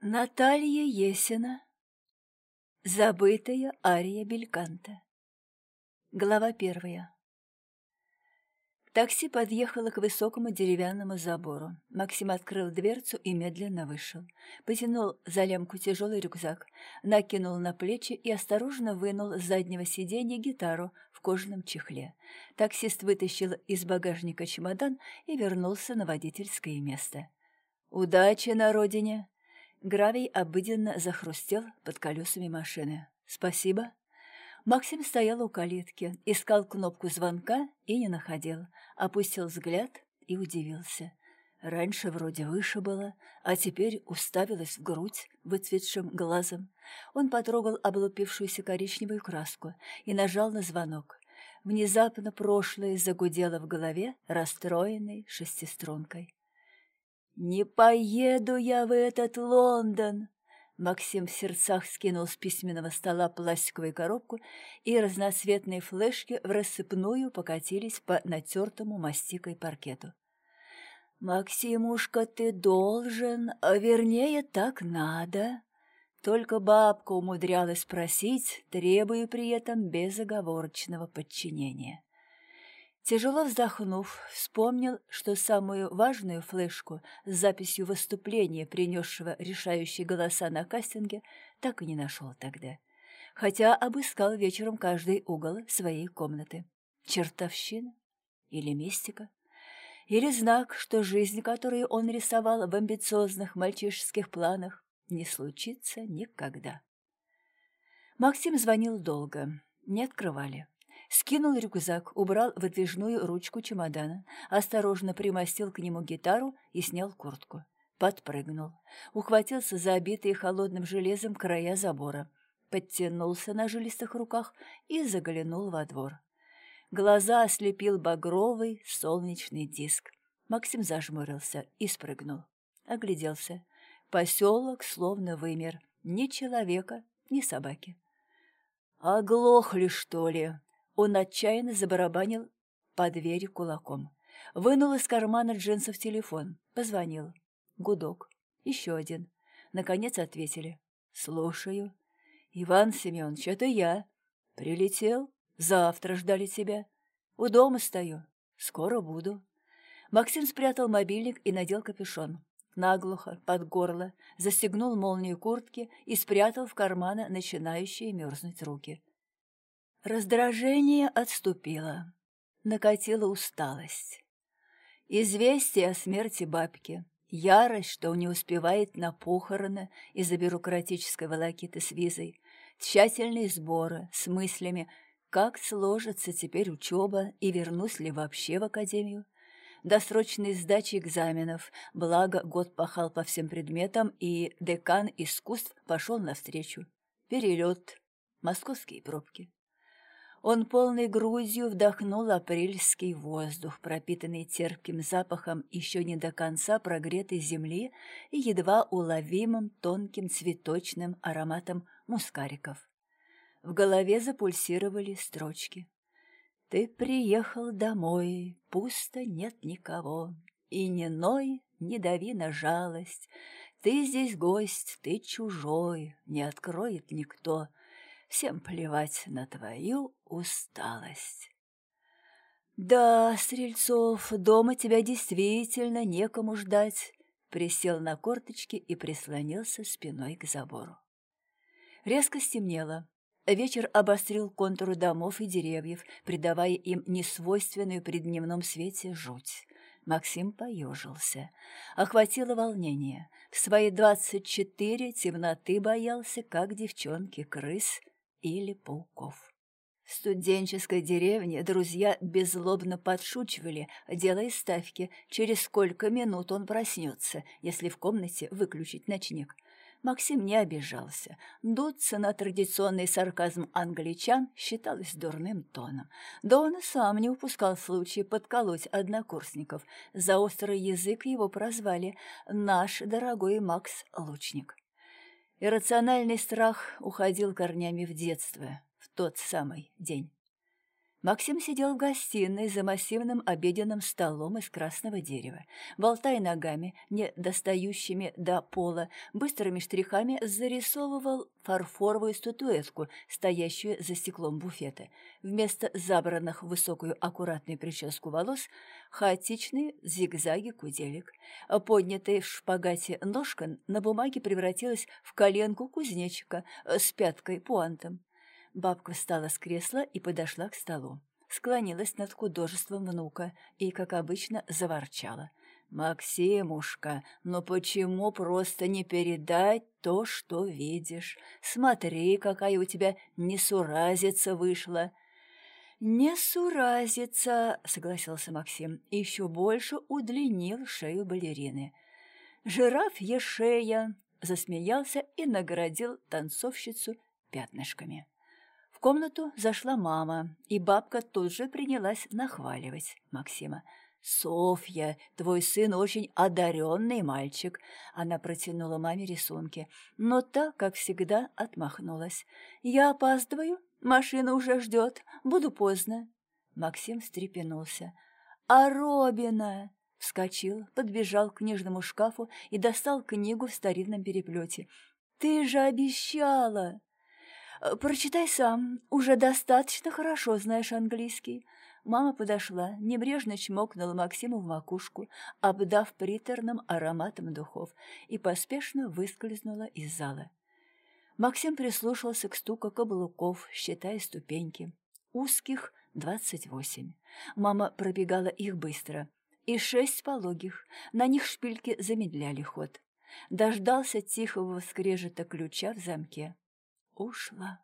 Наталья Есина. Забытая ария Бельканта. Глава первая. Такси подъехало к высокому деревянному забору. Максим открыл дверцу и медленно вышел. Потянул за лямку тяжелый рюкзак, накинул на плечи и осторожно вынул с заднего сиденья гитару в кожаном чехле. Таксист вытащил из багажника чемодан и вернулся на водительское место. «Удачи на родине!» Гравий обыденно захрустел под колесами машины. «Спасибо». Максим стоял у калитки, искал кнопку звонка и не находил. Опустил взгляд и удивился. Раньше вроде выше было, а теперь уставилась в грудь выцветшим глазом. Он потрогал облупившуюся коричневую краску и нажал на звонок. Внезапно прошлое загудело в голове расстроенной шестистрункой. «Не поеду я в этот Лондон!» Максим в сердцах скинул с письменного стола пластиковую коробку, и разноцветные флешки в рассыпную покатились по натертому мастикой паркету. «Максимушка, ты должен, а вернее, так надо!» Только бабка умудрялась просить, требуя при этом безоговорочного подчинения. Тяжело вздохнув, вспомнил, что самую важную флешку с записью выступления, принесшего решающие голоса на кастинге, так и не нашел тогда, хотя обыскал вечером каждый угол своей комнаты. Чертовщина или мистика? Или знак, что жизнь, которую он рисовал в амбициозных мальчишеских планах, не случится никогда? Максим звонил долго, не открывали. Скинул рюкзак, убрал выдвижную ручку чемодана, осторожно примостил к нему гитару и снял куртку. Подпрыгнул, ухватился за обитые холодным железом края забора, подтянулся на жилистых руках и заглянул во двор. Глаза ослепил багровый солнечный диск. Максим зажмурился и спрыгнул. Огляделся. Поселок словно вымер. Ни человека, ни собаки. «Оглохли, что ли?» Он отчаянно забарабанил по двери кулаком. Вынул из кармана джинсов телефон. Позвонил. Гудок. Еще один. Наконец ответили. «Слушаю». «Иван Семенович, это я. Прилетел? Завтра ждали тебя. У дома стою. Скоро буду». Максим спрятал мобильник и надел капюшон. Наглухо, под горло, застегнул молнию куртки и спрятал в карманы начинающие мерзнуть руки. Раздражение отступило. Накатила усталость. Известие о смерти бабки, ярость, что не успевает на похороны из-за бюрократической волокиты с визой, тщательные сборы с мыслями, как сложится теперь учеба и вернусь ли вообще в академию, досрочной сдачи экзаменов, благо год пахал по всем предметам, и декан искусств пошел навстречу. Перелет, московские пробки. Он полной грудью вдохнул апрельский воздух, пропитанный терпким запахом еще не до конца прогретой земли и едва уловимым тонким цветочным ароматом мускариков. В голове запульсировали строчки. «Ты приехал домой, пусто нет никого, и не ной, не дави на жалость. Ты здесь гость, ты чужой, не откроет никто» всем плевать на твою усталость. Да, Стрельцов, дома тебя действительно некому ждать, присел на корточки и прислонился спиной к забору. Резко стемнело. Вечер обострил контуры домов и деревьев, придавая им несвойственную при дневном свете жуть. Максим поежился. Охватило волнение. В свои двадцать четыре темноты боялся, как девчонки крыс, или пауков. В студенческой деревне друзья беззлобно подшучивали, делая ставки, через сколько минут он проснется, если в комнате выключить ночник. Максим не обижался. Дуться на традиционный сарказм англичан считалось дурным тоном. Да он и сам не упускал случая подколоть однокурсников. За острый язык его прозвали «наш дорогой Макс Лучник». Иррациональный страх уходил корнями в детство, в тот самый день. Максим сидел в гостиной за массивным обеденным столом из красного дерева, болтая ногами, не достающими до пола, быстрыми штрихами зарисовывал фарфоровую статуэтку, стоящую за стеклом буфета. Вместо забранных в высокую аккуратную прическу волос – хаотичные зигзаги куделек. Поднятая в шпагате ножка на бумаге превратилась в коленку кузнечика с пяткой-пуантом. Бабка встала с кресла и подошла к столу. Склонилась над художеством внука и, как обычно, заворчала. «Максимушка, ну почему просто не передать то, что видишь? Смотри, какая у тебя несуразица вышла!» «Несуразица!» — согласился Максим и еще больше удлинил шею балерины. «Жираф шея!» — засмеялся и наградил танцовщицу пятнышками. В комнату зашла мама, и бабка тут же принялась нахваливать Максима. «Софья, твой сын очень одаренный мальчик!» Она протянула маме рисунки, но та, как всегда, отмахнулась. «Я опаздываю, машина уже ждет, буду поздно». Максим встрепенулся. «А Робина?» Вскочил, подбежал к книжному шкафу и достал книгу в старинном переплете. «Ты же обещала!» Э, «Прочитай сам, уже достаточно хорошо знаешь английский». Мама подошла, небрежно чмокнула Максиму в макушку, обдав приторным ароматом духов, и поспешно выскользнула из зала. Максим прислушался к стуку каблуков, считая ступеньки. Узких — двадцать восемь. Мама пробегала их быстро. И шесть пологих, на них шпильки замедляли ход. Дождался тихого скрежета ключа в замке ушла.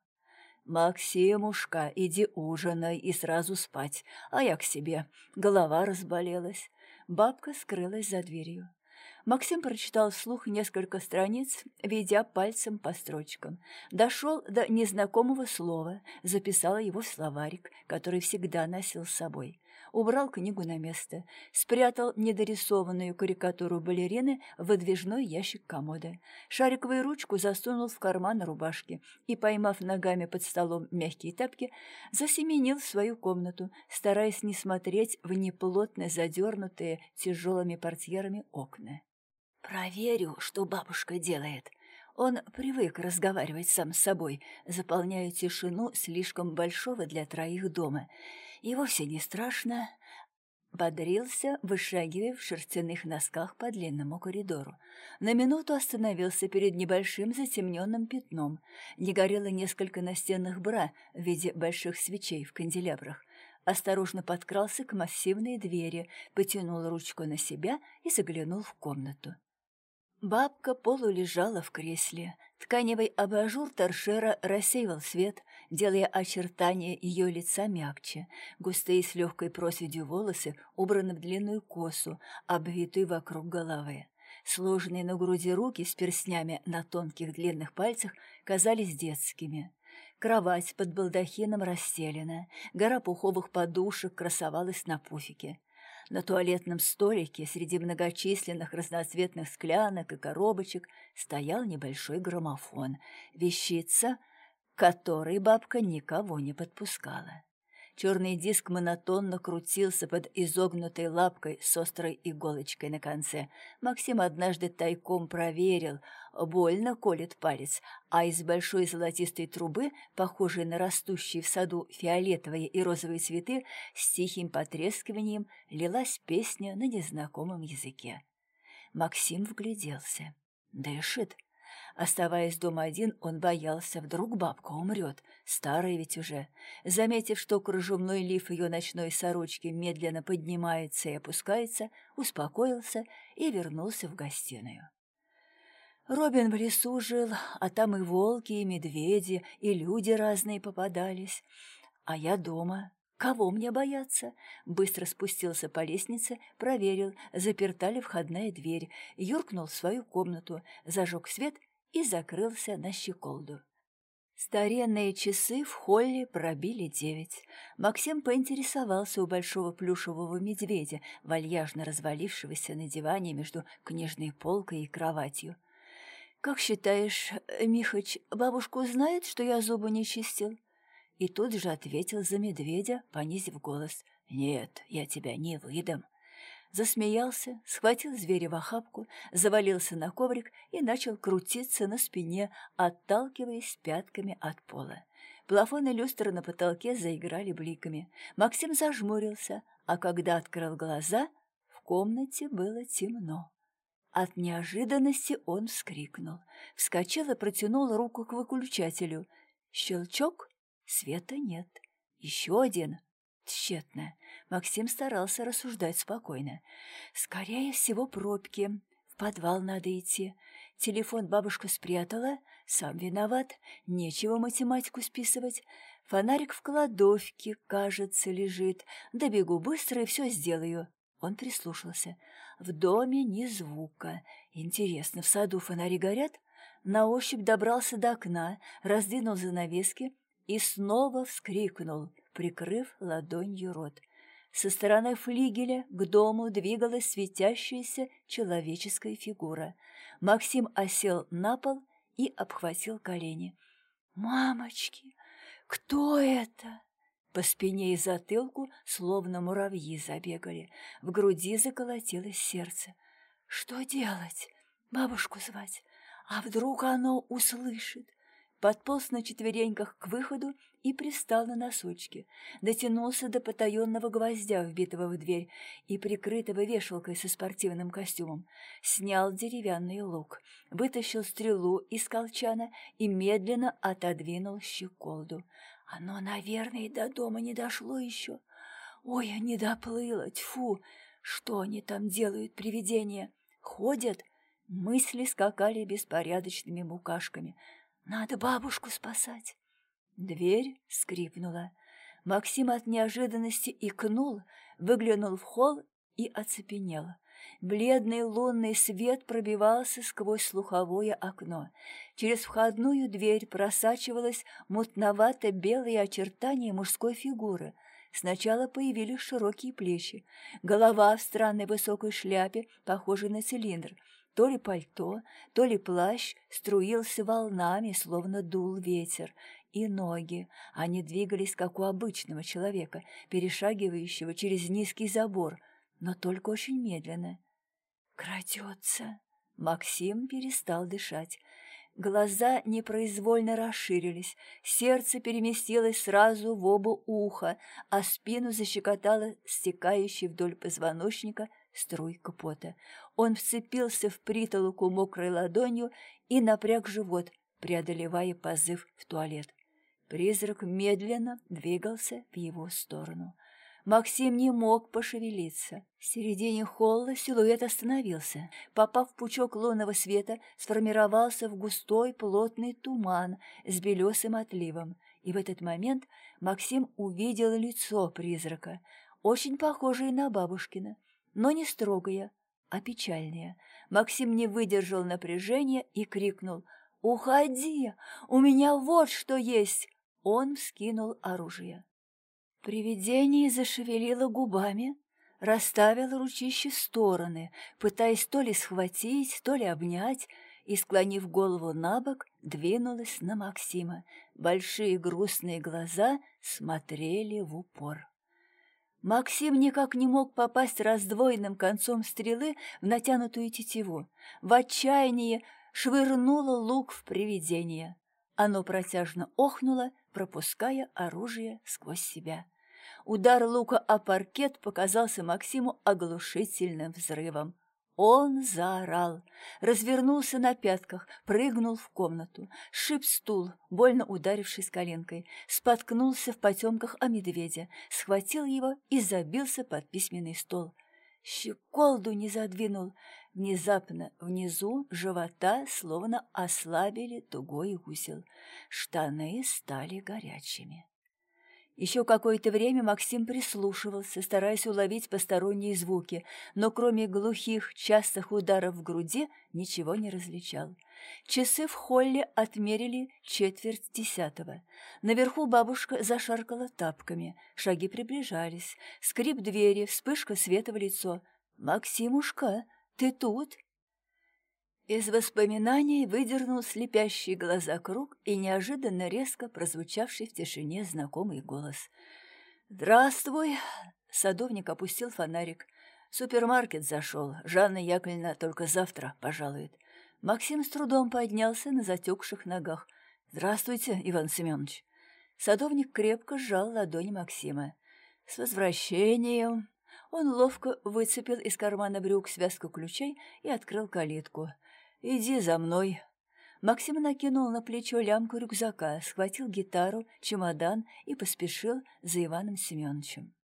«Максимушка, иди ужинай и сразу спать, а я к себе. Голова разболелась». Бабка скрылась за дверью. Максим прочитал вслух несколько страниц, ведя пальцем по строчкам. Дошел до незнакомого слова, записал его в словарик, который всегда носил с собой убрал книгу на место, спрятал недорисованную карикатуру балерины в выдвижной ящик комода, шариковую ручку засунул в карман рубашки и, поймав ногами под столом мягкие тапки, засеменил в свою комнату, стараясь не смотреть в неплотно задернутые тяжелыми портьерами окна. «Проверю, что бабушка делает», он привык разговаривать сам с собой, заполняя тишину слишком большого для троих дома, и вовсе не страшно. Бодрился, вышагивая в шерстяных носках по длинному коридору. На минуту остановился перед небольшим затемненным пятном. Не горело несколько настенных бра в виде больших свечей в канделябрах. Осторожно подкрался к массивной двери, потянул ручку на себя и заглянул в комнату. Бабка полулежала в кресле. Тканевый абажур торшера рассеивал свет, делая очертания ее лица мягче. Густые с легкой проседью волосы убраны в длинную косу, обвитую вокруг головы. Сложенные на груди руки с перстнями на тонких длинных пальцах казались детскими. Кровать под балдахином расстелена, гора пуховых подушек красовалась на пуфике. На туалетном столике среди многочисленных разноцветных склянок и коробочек стоял небольшой граммофон, вещица, которой бабка никого не подпускала. Черный диск монотонно крутился под изогнутой лапкой с острой иголочкой на конце. Максим однажды тайком проверил, больно колет палец, а из большой золотистой трубы, похожей на растущие в саду фиолетовые и розовые цветы, с тихим потрескиванием лилась песня на незнакомом языке. Максим вгляделся. Дышит. Оставаясь дома один, он боялся, вдруг бабка умрет, старая ведь уже. Заметив, что кружевной лиф ее ночной сорочки медленно поднимается и опускается, успокоился и вернулся в гостиную. Робин в лесу жил, а там и волки, и медведи, и люди разные попадались. А я дома. Кого мне бояться? Быстро спустился по лестнице, проверил, заперта ли входная дверь, юркнул в свою комнату, зажег свет и закрылся на щеколду. Старинные часы в холле пробили девять. Максим поинтересовался у большого плюшевого медведя, вальяжно развалившегося на диване между книжной полкой и кроватью. «Как считаешь, Михач, бабушку знает, что я зубы не чистил?» И тут же ответил за медведя, понизив голос. «Нет, я тебя не выдам». Засмеялся, схватил зверя в охапку, завалился на коврик и начал крутиться на спине, отталкиваясь пятками от пола. Плафоны люстры на потолке заиграли бликами. Максим зажмурился, а когда открыл глаза, в комнате было темно. От неожиданности он вскрикнул, вскочил и протянул руку к выключателю. Щелчок, света нет. Еще один. Тщетно. Максим старался рассуждать спокойно. Скорее всего, пробки. В подвал надо идти. Телефон бабушка спрятала, сам виноват, нечего математику списывать. Фонарик в кладовке, кажется, лежит. Добегу быстро и все сделаю. Он прислушался. В доме ни звука. Интересно, в саду фонари горят? На ощупь добрался до окна, раздвинул занавески и снова вскрикнул, прикрыв ладонью рот. Со стороны флигеля к дому двигалась светящаяся человеческая фигура. Максим осел на пол и обхватил колени. «Мамочки, кто это?» По спине и затылку словно муравьи забегали, в груди заколотилось сердце. «Что делать? Бабушку звать? А вдруг оно услышит? Подполз на четвереньках к выходу и пристал на носочки, дотянулся до потаенного гвоздя, вбитого в дверь, и прикрытого вешалкой со спортивным костюмом, снял деревянный лук, вытащил стрелу из колчана и медленно отодвинул щеколду. Оно, наверное, до дома не дошло еще. Ой, не доплыло, тьфу! Что они там делают, привидения? Ходят? Мысли скакали беспорядочными мукашками — надо бабушку спасать. Дверь скрипнула. Максим от неожиданности икнул, выглянул в холл и оцепенел. Бледный лунный свет пробивался сквозь слуховое окно. Через входную дверь просачивалось мутновато-белые очертания мужской фигуры. Сначала появились широкие плечи, голова в странной высокой шляпе, похожей на цилиндр — то ли пальто, то ли плащ струился волнами, словно дул ветер, и ноги. Они двигались, как у обычного человека, перешагивающего через низкий забор, но только очень медленно. «Крадется!» Максим перестал дышать. Глаза непроизвольно расширились, сердце переместилось сразу в оба уха, а спину защекотало стекающей вдоль позвоночника струйка пота. Он вцепился в притолоку мокрой ладонью и напряг живот, преодолевая позыв в туалет. Призрак медленно двигался в его сторону. Максим не мог пошевелиться. В середине холла силуэт остановился. Попав в пучок лунного света, сформировался в густой плотный туман с белесым отливом. И в этот момент Максим увидел лицо призрака, очень похожее на бабушкина, но не строгое, а печальное. Максим не выдержал напряжения и крикнул «Уходи! У меня вот что есть!» Он вскинул оружие. Привидение зашевелило губами, расставило ручище стороны, пытаясь то ли схватить, то ли обнять, и, склонив голову на бок, двинулась на Максима. Большие грустные глаза смотрели в упор. Максим никак не мог попасть раздвоенным концом стрелы в натянутую тетиву. В отчаянии швырнуло лук в привидение. Оно протяжно охнуло, пропуская оружие сквозь себя. Удар лука о паркет показался Максиму оглушительным взрывом. Он заорал, развернулся на пятках, прыгнул в комнату, шип стул, больно ударившись коленкой, споткнулся в потемках о медведя, схватил его и забился под письменный стол. Щеколду не задвинул. Внезапно внизу живота словно ослабили тугой узел. Штаны стали горячими. Еще какое-то время Максим прислушивался, стараясь уловить посторонние звуки, но кроме глухих, частых ударов в груди ничего не различал. Часы в холле отмерили четверть десятого. Наверху бабушка зашаркала тапками, шаги приближались, скрип двери, вспышка света в лицо. «Максимушка, ты тут?» Из воспоминаний выдернул слепящие глаза круг и неожиданно резко прозвучавший в тишине знакомый голос. «Здравствуй!» Садовник опустил фонарик. Супермаркет зашел. Жанна Яковлевна только завтра пожалует. Максим с трудом поднялся на затекших ногах. «Здравствуйте, Иван Семенович!» Садовник крепко сжал ладонь Максима. «С возвращением!» Он ловко выцепил из кармана брюк связку ключей и открыл калитку. «Иди за мной!» Максим накинул на плечо лямку рюкзака, схватил гитару, чемодан и поспешил за Иваном Семеновичем.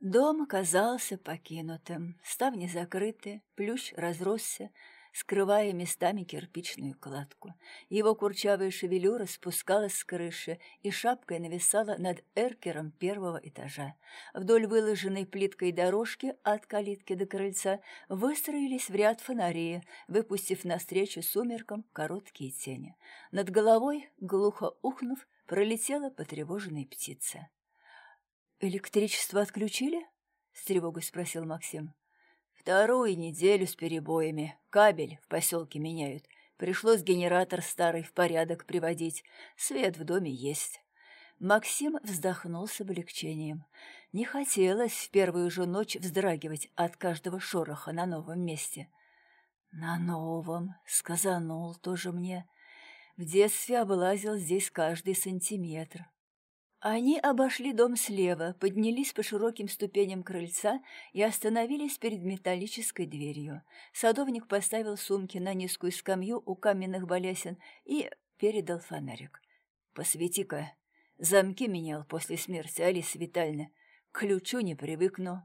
Дом оказался покинутым, ставни закрыты, плющ разросся, скрывая местами кирпичную кладку. Его курчавая шевелюра спускалась с крыши и шапкой нависала над эркером первого этажа. Вдоль выложенной плиткой дорожки от калитки до крыльца выстроились в ряд фонари, выпустив навстречу сумеркам короткие тени. Над головой, глухо ухнув, пролетела потревоженная птица. «Электричество отключили?» — с тревогой спросил Максим. Вторую неделю с перебоями. Кабель в поселке меняют. Пришлось генератор старый в порядок приводить. Свет в доме есть. Максим вздохнул с облегчением. Не хотелось в первую же ночь вздрагивать от каждого шороха на новом месте. «На новом», — сказанул тоже мне. В детстве облазил здесь каждый сантиметр. Они обошли дом слева, поднялись по широким ступеням крыльца и остановились перед металлической дверью. Садовник поставил сумки на низкую скамью у каменных балясин и передал фонарик. «Посвети-ка. Замки менял после смерти Алисы Витальевны. К ключу не привыкну».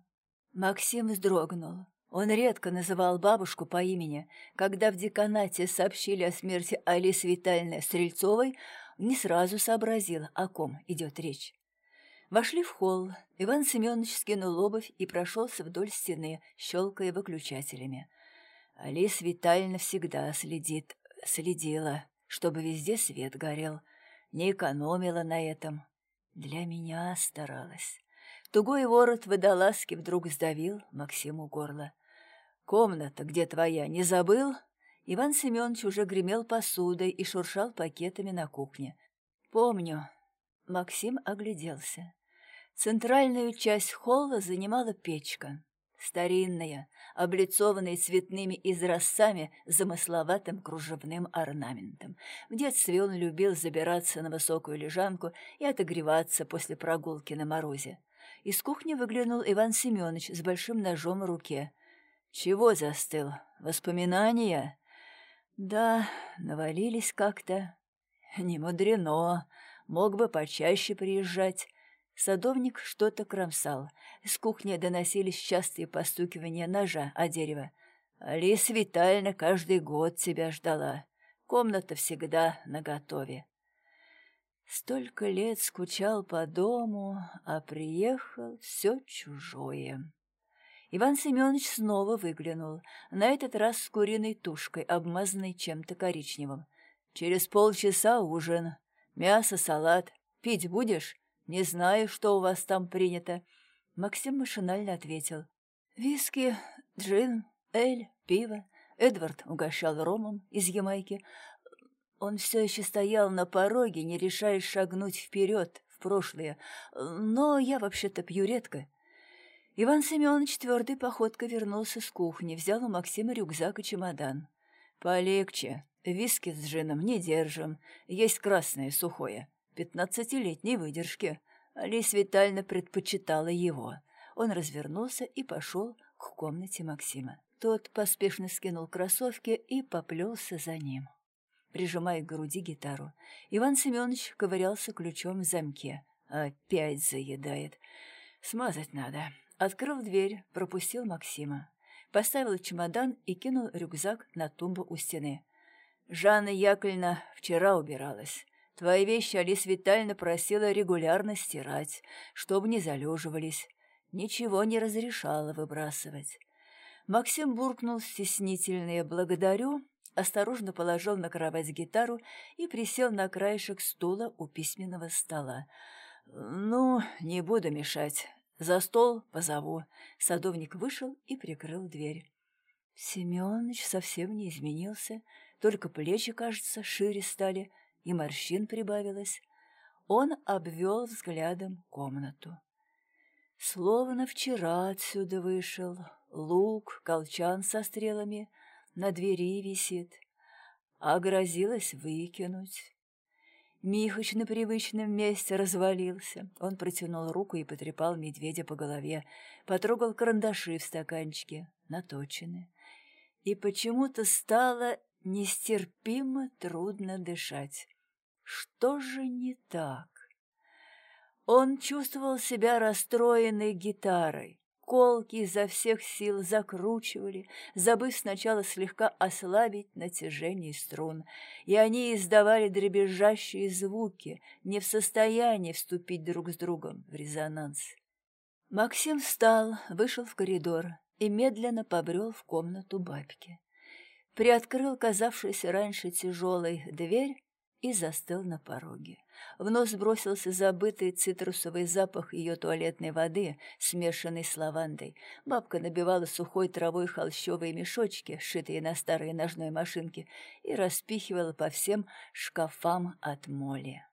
Максим вздрогнул. Он редко называл бабушку по имени. Когда в деканате сообщили о смерти Алисы Витальевны Стрельцовой, не сразу сообразил, о ком идет речь. Вошли в холл. Иван Семенович скинул обувь и прошелся вдоль стены, щелкая выключателями. Алис Витальевна всегда следит, следила, чтобы везде свет горел. Не экономила на этом. Для меня старалась. Тугой ворот водолазки вдруг сдавил Максиму горло. «Комната, где твоя, не забыл?» Иван Семенович уже гремел посудой и шуршал пакетами на кухне. «Помню». Максим огляделся. Центральную часть холла занимала печка. Старинная, облицованная цветными изразцами замысловатым кружевным орнаментом. В детстве он любил забираться на высокую лежанку и отогреваться после прогулки на морозе. Из кухни выглянул Иван Семенович с большим ножом в руке. «Чего застыл? Воспоминания?» Да, навалились как-то. Не мудрено, мог бы почаще приезжать. Садовник что-то кромсал. С кухни доносились частые постукивания ножа о дерево. Алиса Витальевна каждый год тебя ждала. Комната всегда наготове. Столько лет скучал по дому, а приехал все чужое. Иван Семенович снова выглянул, на этот раз с куриной тушкой, обмазанной чем-то коричневым. «Через полчаса ужин. Мясо, салат. Пить будешь? Не знаю, что у вас там принято». Максим машинально ответил. «Виски, джин, эль, пиво». Эдвард угощал ромом из Ямайки. Он все еще стоял на пороге, не решаясь шагнуть вперед, в прошлое. Но я вообще-то пью редко. Иван Семенович твердой походкой вернулся с кухни, взял у Максима рюкзак и чемодан. «Полегче. Виски с джином не держим. Есть красное, сухое. Пятнадцатилетней выдержки». Алис Витальевна предпочитала его. Он развернулся и пошел к комнате Максима. Тот поспешно скинул кроссовки и поплелся за ним, прижимая к груди гитару. Иван Семенович ковырялся ключом в замке. Опять заедает. Смазать надо. Открыл дверь, пропустил Максима. Поставил чемодан и кинул рюкзак на тумбу у стены. «Жанна Яковлевна вчера убиралась. Твои вещи Алис Витальевна просила регулярно стирать, чтобы не залеживались. Ничего не разрешала выбрасывать». Максим буркнул стеснительное «благодарю», осторожно положил на кровать гитару и присел на краешек стула у письменного стола. «Ну, не буду мешать. За стол позову. Садовник вышел и прикрыл дверь. Семёныч совсем не изменился, только плечи, кажется, шире стали, и морщин прибавилось. Он обвел взглядом комнату. Словно вчера отсюда вышел. Лук, колчан со стрелами на двери висит, а грозилось выкинуть. Михач на привычном месте развалился. Он протянул руку и потрепал медведя по голове, потрогал карандаши в стаканчике, наточены. И почему-то стало нестерпимо трудно дышать. Что же не так? Он чувствовал себя расстроенной гитарой. Колки изо всех сил закручивали, забыв сначала слегка ослабить натяжение струн, и они издавали дребезжащие звуки, не в состоянии вступить друг с другом в резонанс. Максим встал, вышел в коридор и медленно побрел в комнату бабки приоткрыл казавшуюся раньше тяжелой дверь и застыл на пороге. В нос бросился забытый цитрусовый запах ее туалетной воды, смешанный с лавандой. Бабка набивала сухой травой холщовые мешочки, сшитые на старой ножной машинке, и распихивала по всем шкафам от моли.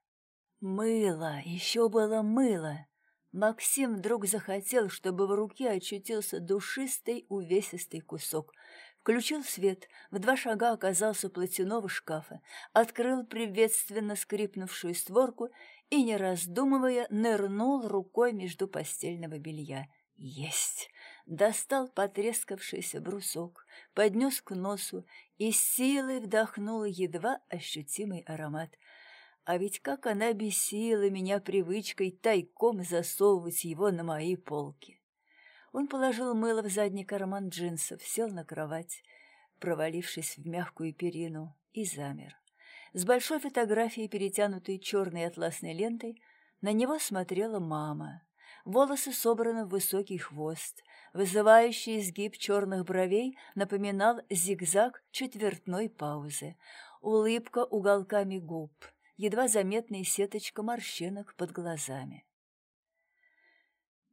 Мыло, еще было мыло. Максим вдруг захотел, чтобы в руке очутился душистый увесистый кусок — Включил свет, в два шага оказался у платяного шкафа, открыл приветственно скрипнувшую створку и, не раздумывая, нырнул рукой между постельного белья. Есть! Достал потрескавшийся брусок, поднес к носу и силой вдохнул едва ощутимый аромат. А ведь как она бесила меня привычкой тайком засовывать его на мои полки. Он положил мыло в задний карман джинсов, сел на кровать, провалившись в мягкую перину, и замер. С большой фотографией, перетянутой черной атласной лентой, на него смотрела мама. Волосы собраны в высокий хвост. Вызывающий изгиб черных бровей напоминал зигзаг четвертной паузы. Улыбка уголками губ, едва заметная сеточка морщинок под глазами.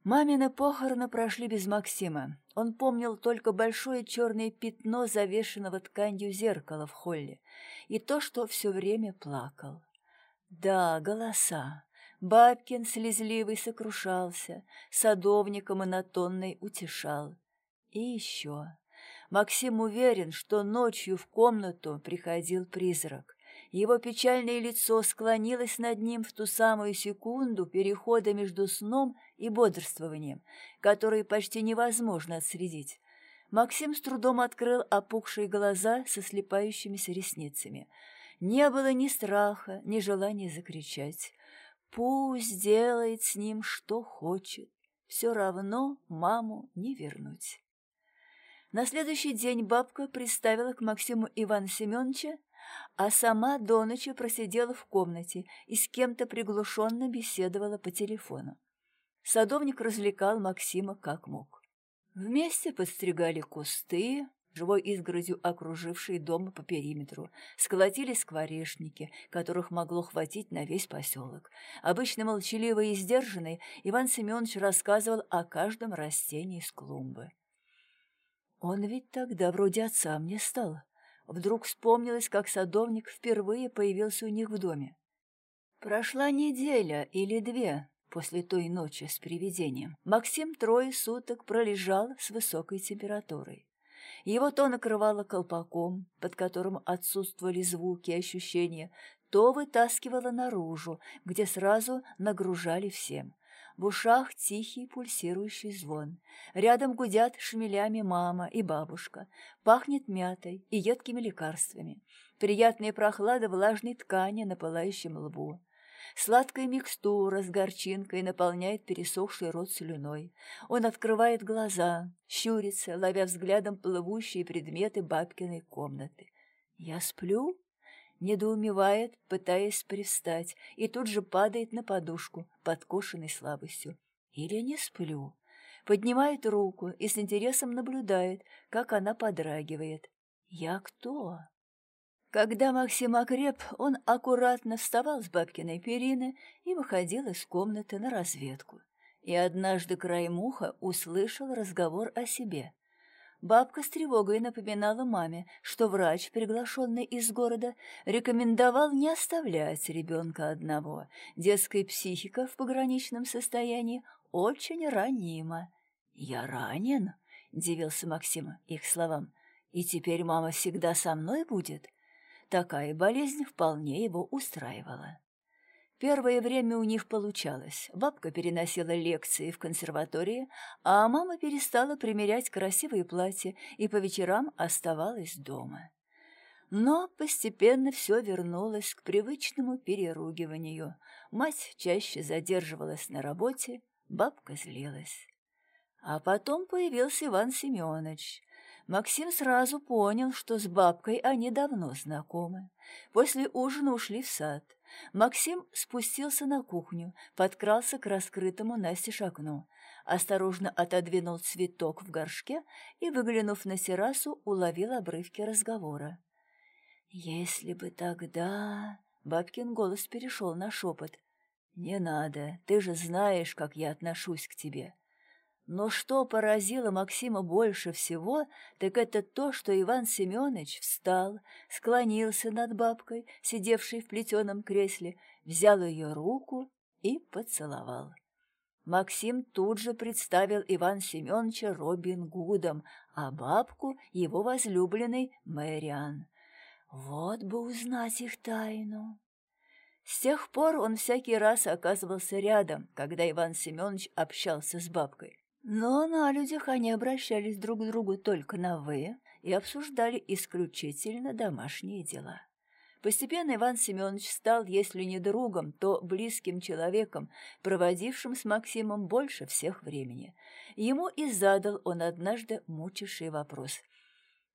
Мамины похороны прошли без Максима. Он помнил только большое черное пятно завешенного тканью зеркала в холле и то, что все время плакал. Да, голоса. Бабкин слезливый сокрушался, садовника монотонный утешал. И еще. Максим уверен, что ночью в комнату приходил призрак. Его печальное лицо склонилось над ним в ту самую секунду перехода между сном и бодрствованием, которые почти невозможно отследить. Максим с трудом открыл опухшие глаза со слепающимися ресницами. Не было ни страха, ни желания закричать. Пусть делает с ним, что хочет. Все равно маму не вернуть. На следующий день бабка приставила к Максиму Ивана Семеновича а сама до ночи просидела в комнате и с кем-то приглушенно беседовала по телефону. Садовник развлекал Максима как мог. Вместе подстригали кусты, живой изгородью окружившие дома по периметру, сколотили скворечники, которых могло хватить на весь поселок. Обычно молчаливый и сдержанный, Иван Семенович рассказывал о каждом растении с клумбы. «Он ведь тогда вроде отца мне стал», Вдруг вспомнилось, как садовник впервые появился у них в доме. Прошла неделя или две после той ночи с привидением. Максим трое суток пролежал с высокой температурой. Его то накрывало колпаком, под которым отсутствовали звуки и ощущения, то вытаскивало наружу, где сразу нагружали всем. В ушах тихий пульсирующий звон. Рядом гудят шмелями мама и бабушка. Пахнет мятой и едкими лекарствами. Приятная прохлада влажной ткани на пылающем лбу. Сладкая микстура с горчинкой наполняет пересохший рот слюной. Он открывает глаза, щурится, ловя взглядом плывущие предметы бабкиной комнаты. «Я сплю?» Недоумевает, пытаясь привстать, и тут же падает на подушку, подкошенной слабостью. Или не сплю. Поднимает руку и с интересом наблюдает, как она подрагивает. «Я кто?» Когда Максим окреп, он аккуратно вставал с бабкиной перины и выходил из комнаты на разведку. И однажды краем уха услышал разговор о себе. Бабка с тревогой напоминала маме, что врач, приглашенный из города, рекомендовал не оставлять ребенка одного. Детская психика в пограничном состоянии очень ранима. «Я ранен?» — дивился Максим их словам. «И теперь мама всегда со мной будет?» Такая болезнь вполне его устраивала. Первое время у них получалось. Бабка переносила лекции в консерватории, а мама перестала примерять красивые платья и по вечерам оставалась дома. Но постепенно все вернулось к привычному переругиванию. Мать чаще задерживалась на работе, бабка злилась. А потом появился Иван Семенович. Максим сразу понял, что с бабкой они давно знакомы. После ужина ушли в сад. Максим спустился на кухню, подкрался к раскрытому настежь окну, осторожно отодвинул цветок в горшке и, выглянув на террасу, уловил обрывки разговора. «Если бы тогда...» — бабкин голос перешел на шепот. «Не надо, ты же знаешь, как я отношусь к тебе. Но что поразило Максима больше всего, так это то, что Иван Семенович встал, склонился над бабкой, сидевшей в плетеном кресле, взял ее руку и поцеловал. Максим тут же представил Иван Семеновича Робин Гудом, а бабку — его возлюбленной Мэриан. Вот бы узнать их тайну. С тех пор он всякий раз оказывался рядом, когда Иван Семенович общался с бабкой. Но на людях они обращались друг к другу только на «вы» и обсуждали исключительно домашние дела. Постепенно Иван Семенович стал, если не другом, то близким человеком, проводившим с Максимом больше всех времени. Ему и задал он однажды мучивший вопрос.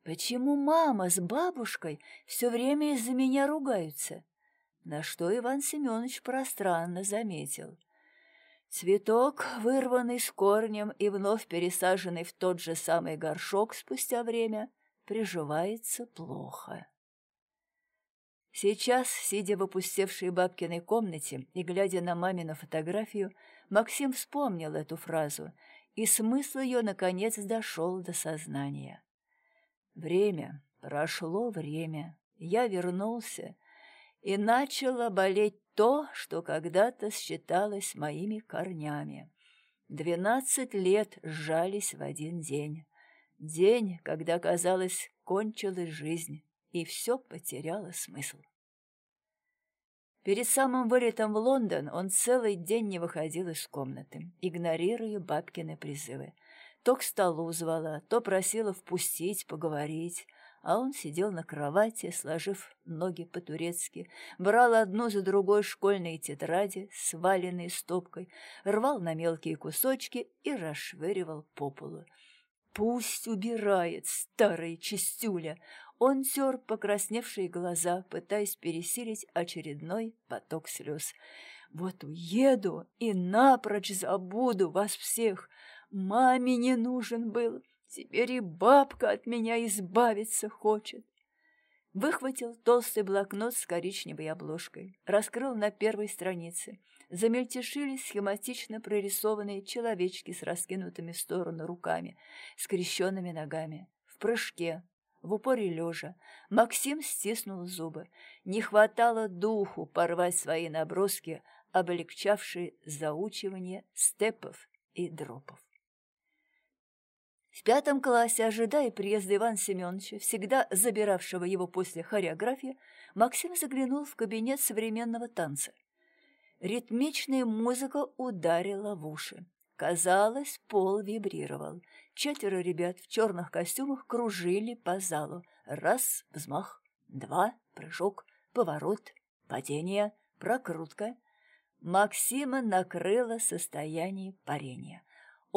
«Почему мама с бабушкой все время из-за меня ругаются?» На что Иван Семенович пространно заметил – Цветок, вырванный с корнем и вновь пересаженный в тот же самый горшок спустя время, приживается плохо. Сейчас, сидя в опустевшей бабкиной комнате и глядя на мамину фотографию, Максим вспомнил эту фразу, и смысл ее, наконец, дошел до сознания. Время, прошло время, я вернулся и начало болеть то, что когда-то считалось моими корнями. Двенадцать лет сжались в один день. День, когда, казалось, кончилась жизнь, и все потеряло смысл. Перед самым вылетом в Лондон он целый день не выходил из комнаты, игнорируя бабкины призывы. То к столу звала, то просила впустить, поговорить, а он сидел на кровати, сложив ноги по-турецки, брал одну за другой школьные тетради, сваленные стопкой, рвал на мелкие кусочки и расшвыривал по полу. «Пусть убирает, старая чистюля!» Он тер покрасневшие глаза, пытаясь пересилить очередной поток слез. «Вот уеду и напрочь забуду вас всех. Маме не нужен был, Теперь и бабка от меня избавиться хочет. Выхватил толстый блокнот с коричневой обложкой, раскрыл на первой странице. Замельтешили схематично прорисованные человечки с раскинутыми в сторону руками, скрещенными ногами. В прыжке, в упоре лежа, Максим стиснул зубы. Не хватало духу порвать свои наброски, облегчавшие заучивание степов и дропов. В пятом классе, ожидая приезда Ивана Семеновича, всегда забиравшего его после хореографии, Максим заглянул в кабинет современного танца. Ритмичная музыка ударила в уши. Казалось, пол вибрировал. Четверо ребят в черных костюмах кружили по залу. Раз — взмах, два — прыжок, поворот, падение, прокрутка. Максима накрыло состояние парения.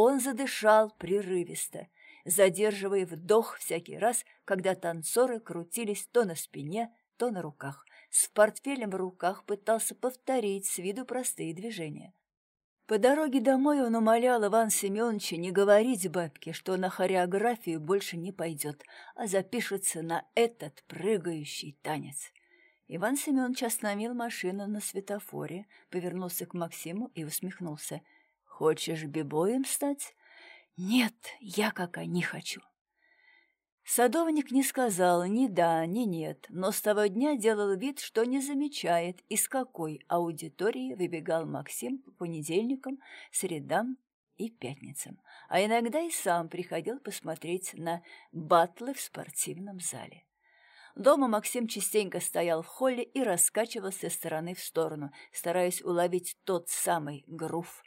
Он задышал прерывисто, задерживая вдох всякий раз, когда танцоры крутились то на спине, то на руках. С портфелем в руках пытался повторить с виду простые движения. По дороге домой он умолял Иван Семеновича не говорить бабке, что на хореографию больше не пойдет, а запишется на этот прыгающий танец. Иван Семенович остановил машину на светофоре, повернулся к Максиму и усмехнулся — Хочешь бибоем стать? Нет, я как они хочу. Садовник не сказал ни да, ни нет, но с того дня делал вид, что не замечает, из какой аудитории выбегал Максим по понедельникам, средам и пятницам, а иногда и сам приходил посмотреть на батлы в спортивном зале. Дома Максим частенько стоял в холле и раскачивался с стороны в сторону, стараясь уловить тот самый грув.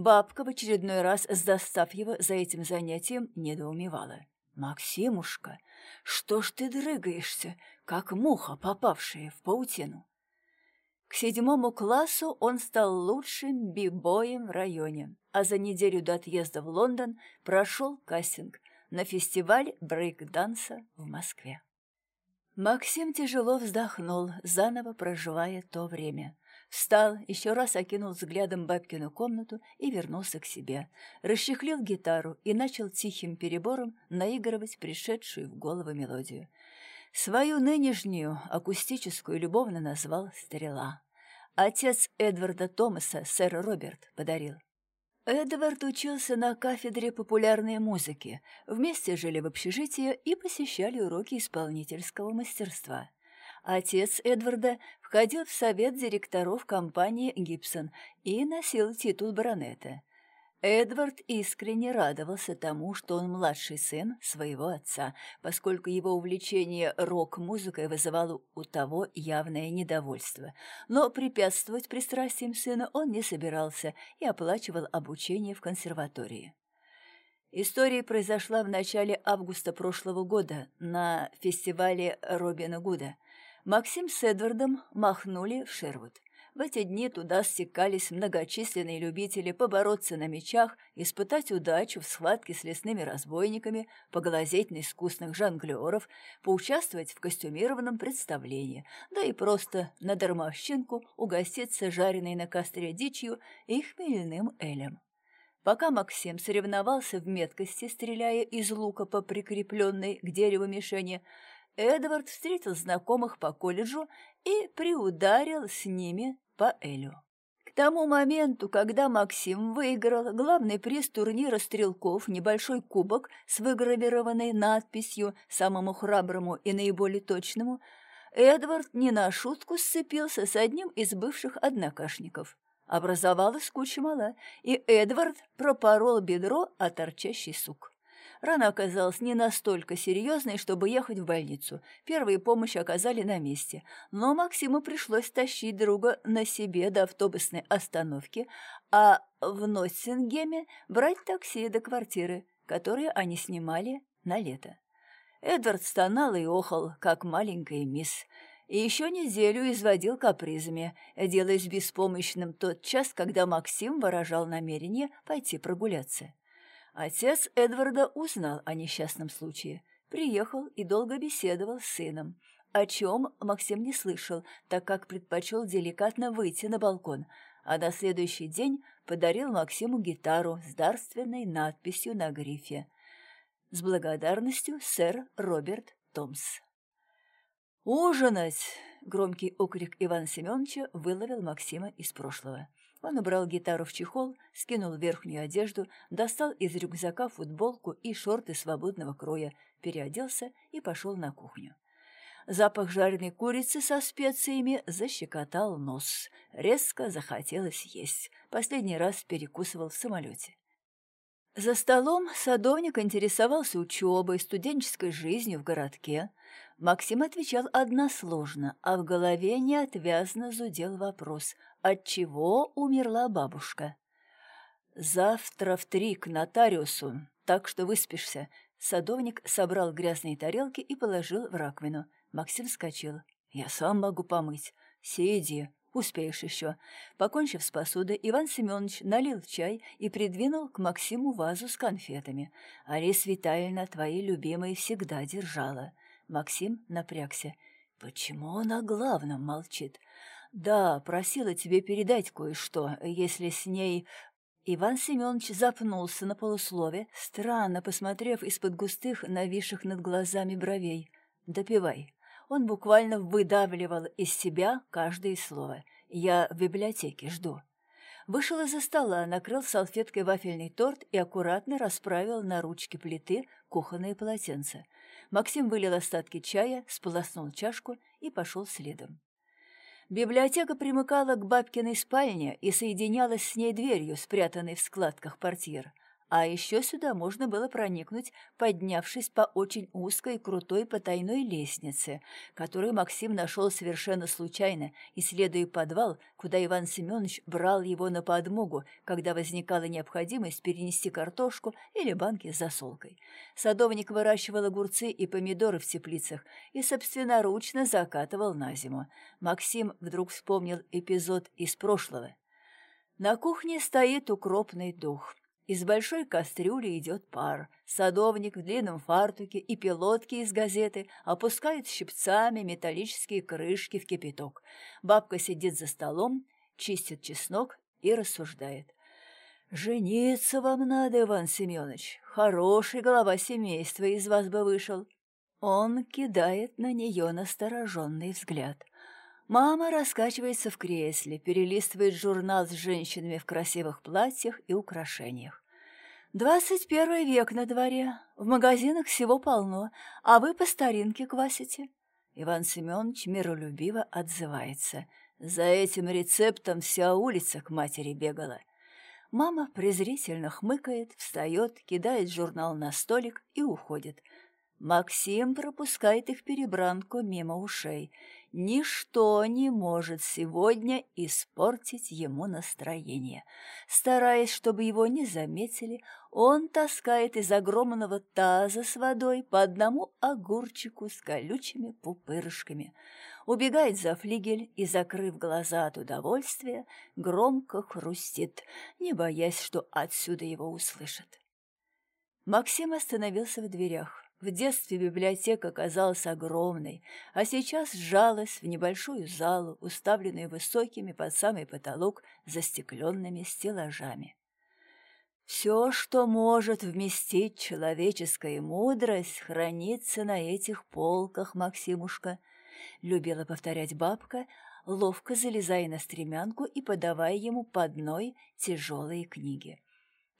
Бабка в очередной раз, застав его за этим занятием, недоумевала. «Максимушка, что ж ты дрыгаешься, как муха, попавшая в паутину?» К седьмому классу он стал лучшим бибоем в районе, а за неделю до отъезда в Лондон прошел кастинг на фестиваль брейк-данса в Москве. Максим тяжело вздохнул, заново проживая то время. Встал, еще раз окинул взглядом бабкину комнату и вернулся к себе. Расчехлил гитару и начал тихим перебором наигрывать пришедшую в голову мелодию. Свою нынешнюю акустическую любовно назвал «Стрела». Отец Эдварда Томаса, сэр Роберт, подарил. Эдвард учился на кафедре популярной музыки, вместе жили в общежитии и посещали уроки исполнительского мастерства. Отец Эдварда входил в совет директоров компании «Гибсон» и носил титул баронета. Эдвард искренне радовался тому, что он младший сын своего отца, поскольку его увлечение рок-музыкой вызывало у того явное недовольство. Но препятствовать пристрастиям сына он не собирался и оплачивал обучение в консерватории. История произошла в начале августа прошлого года на фестивале Робина Гуда – Максим с Эдвардом махнули в Шервуд. В эти дни туда стекались многочисленные любители побороться на мечах, испытать удачу в схватке с лесными разбойниками, поглазеть на искусных жонглеров, поучаствовать в костюмированном представлении, да и просто на дармовщинку угоститься жареной на костре дичью и хмельным элем. Пока Максим соревновался в меткости, стреляя из лука по прикрепленной к дереву мишени, Эдвард встретил знакомых по колледжу и приударил с ними по Элю. К тому моменту, когда Максим выиграл главный приз турнира стрелков, небольшой кубок с выгравированной надписью «Самому храброму и наиболее точному», Эдвард не на шутку сцепился с одним из бывших однокашников. Образовалась куча мала, и Эдвард пропорол бедро о торчащий сук. Рана оказалась не настолько серьезной, чтобы ехать в больницу. Первые помощи оказали на месте. Но Максиму пришлось тащить друга на себе до автобусной остановки, а в Ноттингеме брать такси до квартиры, которую они снимали на лето. Эдвард стонал и охал, как маленькая мисс, и еще неделю изводил капризами, делаясь беспомощным тот час, когда Максим выражал намерение пойти прогуляться. Отец Эдварда узнал о несчастном случае, приехал и долго беседовал с сыном, о чем Максим не слышал, так как предпочел деликатно выйти на балкон, а на следующий день подарил Максиму гитару с дарственной надписью на грифе «С благодарностью, сэр Роберт Томс». «Ужинать!» — громкий окрик Ивана Семеновича выловил Максима из прошлого. Он убрал гитару в чехол, скинул верхнюю одежду, достал из рюкзака футболку и шорты свободного кроя, переоделся и пошел на кухню. Запах жареной курицы со специями защекотал нос. Резко захотелось есть. Последний раз перекусывал в самолете. За столом садовник интересовался учебой, студенческой жизнью в городке. Максим отвечал односложно, а в голове неотвязно зудел вопрос, от чего умерла бабушка. «Завтра в три к нотариусу, так что выспишься». Садовник собрал грязные тарелки и положил в раковину. Максим вскочил. «Я сам могу помыть. Сиди, успеешь еще». Покончив с посудой, Иван Семенович налил чай и придвинул к Максиму вазу с конфетами. «Арис Витальевна, твои любимые, всегда держала». Максим напрягся. «Почему он о главном молчит?» «Да, просила тебе передать кое-что, если с ней...» Иван Семенович запнулся на полуслове, странно посмотрев из-под густых, нависших над глазами бровей. «Допивай». Он буквально выдавливал из себя каждое слово. «Я в библиотеке жду». Вышел из-за стола, накрыл салфеткой вафельный торт и аккуратно расправил на ручке плиты кухонные полотенца. Максим вылил остатки чая, сполоснул чашку и пошел следом. Библиотека примыкала к бабкиной спальне и соединялась с ней дверью, спрятанной в складках портьер. А еще сюда можно было проникнуть, поднявшись по очень узкой крутой потайной лестнице, которую Максим нашел совершенно случайно, исследуя подвал, куда Иван Семенович брал его на подмогу, когда возникала необходимость перенести картошку или банки с засолкой. Садовник выращивал огурцы и помидоры в теплицах и собственноручно закатывал на зиму. Максим вдруг вспомнил эпизод из прошлого. На кухне стоит укропный дух. Из большой кастрюли идет пар. Садовник в длинном фартуке и пилотки из газеты опускают щипцами металлические крышки в кипяток. Бабка сидит за столом, чистит чеснок и рассуждает. «Жениться вам надо, Иван Семенович. Хороший глава семейства из вас бы вышел». Он кидает на нее настороженный взгляд. Мама раскачивается в кресле, перелистывает журнал с женщинами в красивых платьях и украшениях. «Двадцать первый век на дворе, в магазинах всего полно, а вы по старинке квасите». Иван Семенович миролюбиво отзывается. «За этим рецептом вся улица к матери бегала». Мама презрительно хмыкает, встает, кидает журнал на столик и уходит. Максим пропускает их перебранку мимо ушей – Ничто не может сегодня испортить ему настроение. Стараясь, чтобы его не заметили, он таскает из огромного таза с водой по одному огурчику с колючими пупырышками, убегает за флигель и, закрыв глаза от удовольствия, громко хрустит, не боясь, что отсюда его услышат. Максим остановился в дверях. В детстве библиотека казалась огромной, а сейчас сжалась в небольшую залу, уставленную высокими под самый потолок застекленными стеллажами. Все, что может вместить человеческая мудрость, хранится на этих полках, Максимушка, любила повторять бабка, ловко залезая на стремянку и подавая ему по одной тяжелые книги.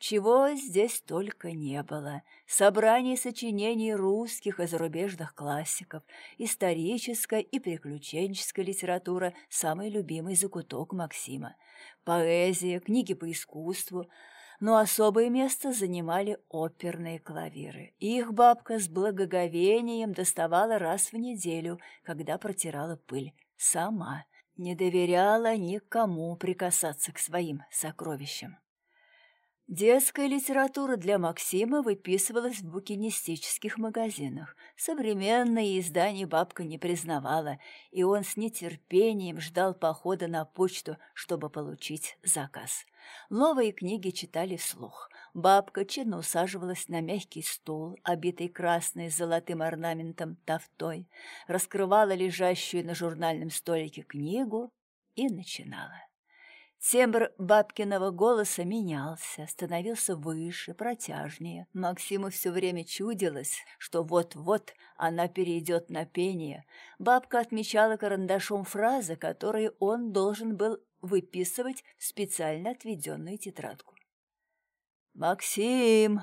Чего здесь только не было. Собрание сочинений русских и зарубежных классиков, историческая и приключенческая литература – самый любимый закуток Максима, поэзия, книги по искусству – но особое место занимали оперные клавиры. Их бабка с благоговением доставала раз в неделю, когда протирала пыль. Сама не доверяла никому прикасаться к своим сокровищам. Детская литература для Максима выписывалась в букинистических магазинах. Современные издания бабка не признавала, и он с нетерпением ждал похода на почту, чтобы получить заказ. Новые книги читали вслух. Бабка чинно усаживалась на мягкий стул, обитый красной с золотым орнаментом тафтой, раскрывала лежащую на журнальном столике книгу и начинала. Тембр бабкиного голоса менялся, становился выше, протяжнее. Максиму все время чудилось, что вот-вот она перейдет на пение. Бабка отмечала карандашом фразы, которые он должен был выписывать в специально отведенную тетрадку. «Максим!»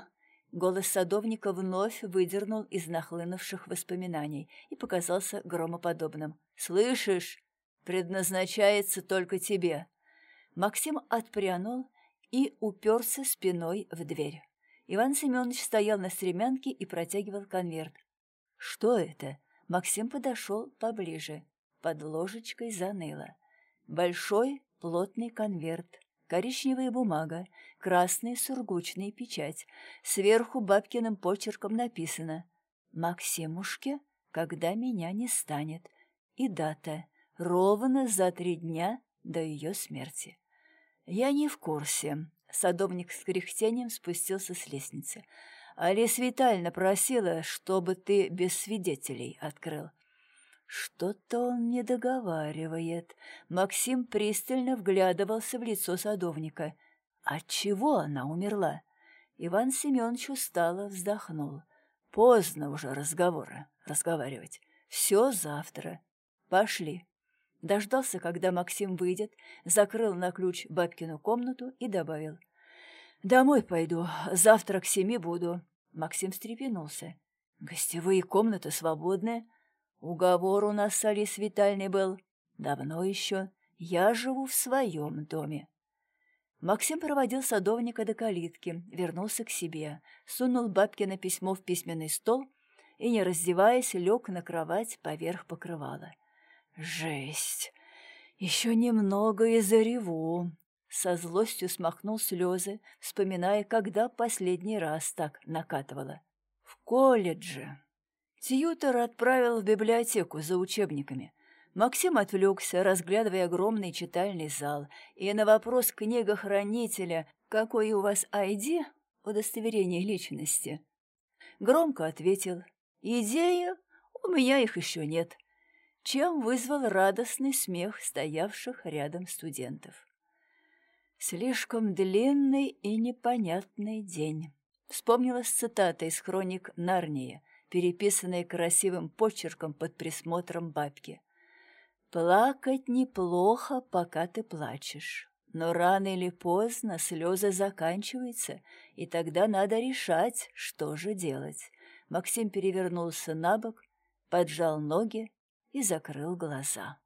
Голос садовника вновь выдернул из нахлынувших воспоминаний и показался громоподобным. «Слышишь? Предназначается только тебе!» Максим отпрянул и уперся спиной в дверь. Иван Семенович стоял на стремянке и протягивал конверт. «Что это?» Максим подошел поближе. Под ложечкой заныло. Большой плотный конверт, коричневая бумага, красная сургучная печать. Сверху бабкиным почерком написано «Максимушке, когда меня не станет». И дата — ровно за три дня до ее смерти. «Я не в курсе». Садовник с кряхтением спустился с лестницы. «Алис Витальевна просила, чтобы ты без свидетелей открыл». Что-то он не договаривает. Максим пристально вглядывался в лицо садовника. От чего она умерла? Иван Семенович устало вздохнул. Поздно уже разговоры разговаривать. Все завтра. Пошли дождался, когда Максим выйдет, закрыл на ключ бабкину комнату и добавил. «Домой пойду, завтра к семи буду». Максим встрепенулся. Гостевые комнаты свободны. Уговор у нас с Алис Витальной был. Давно еще. Я живу в своем доме. Максим проводил садовника до калитки, вернулся к себе, сунул бабкино письмо в письменный стол и, не раздеваясь, лег на кровать поверх покрывала. «Жесть! Еще немного и зареву!» Со злостью смахнул слезы, вспоминая, когда последний раз так накатывало. «В колледже!» Тьютор отправил в библиотеку за учебниками. Максим отвлекся, разглядывая огромный читальный зал, и на вопрос книгохранителя «Какой у вас ID?» удостоверение личности, громко ответил «Идея? У меня их еще нет», чем вызвал радостный смех стоявших рядом студентов. Слишком длинный и непонятный день. Вспомнилась цитата из хроник Нарнии, переписанная красивым почерком под присмотром бабки. Плакать неплохо, пока ты плачешь. Но рано или поздно слезы заканчиваются, и тогда надо решать, что же делать. Максим перевернулся на бок, поджал ноги и закрыл глаза.